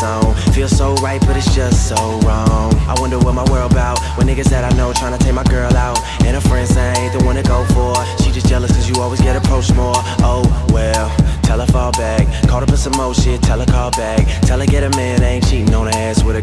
zone. Feel so right, but it's just so wrong. I wonder what my world about when niggas that I know trying to take my girl out. And her friends say I ain't the one to go for. She just jealous cause you always get approached more. Oh well, tell her fall back. Caught up in some more shit, tell her call back. Tell her get a man, ain't cheating on her ass with a